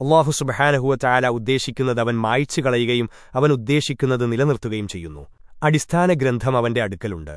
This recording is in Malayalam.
അള്ളാഹു സുബഹാനഹുവ ഉദ്ദേശിക്കുന്നത് അവൻ മായ്ച്ചു കളയുകയും അവൻ ഉദ്ദേശിക്കുന്നത് നിലനിർത്തുകയും ചെയ്യുന്നു. അടിസ്ഥാന ഗ്രന്ഥം അവന്റെ അടുക്കലുണ്ട്.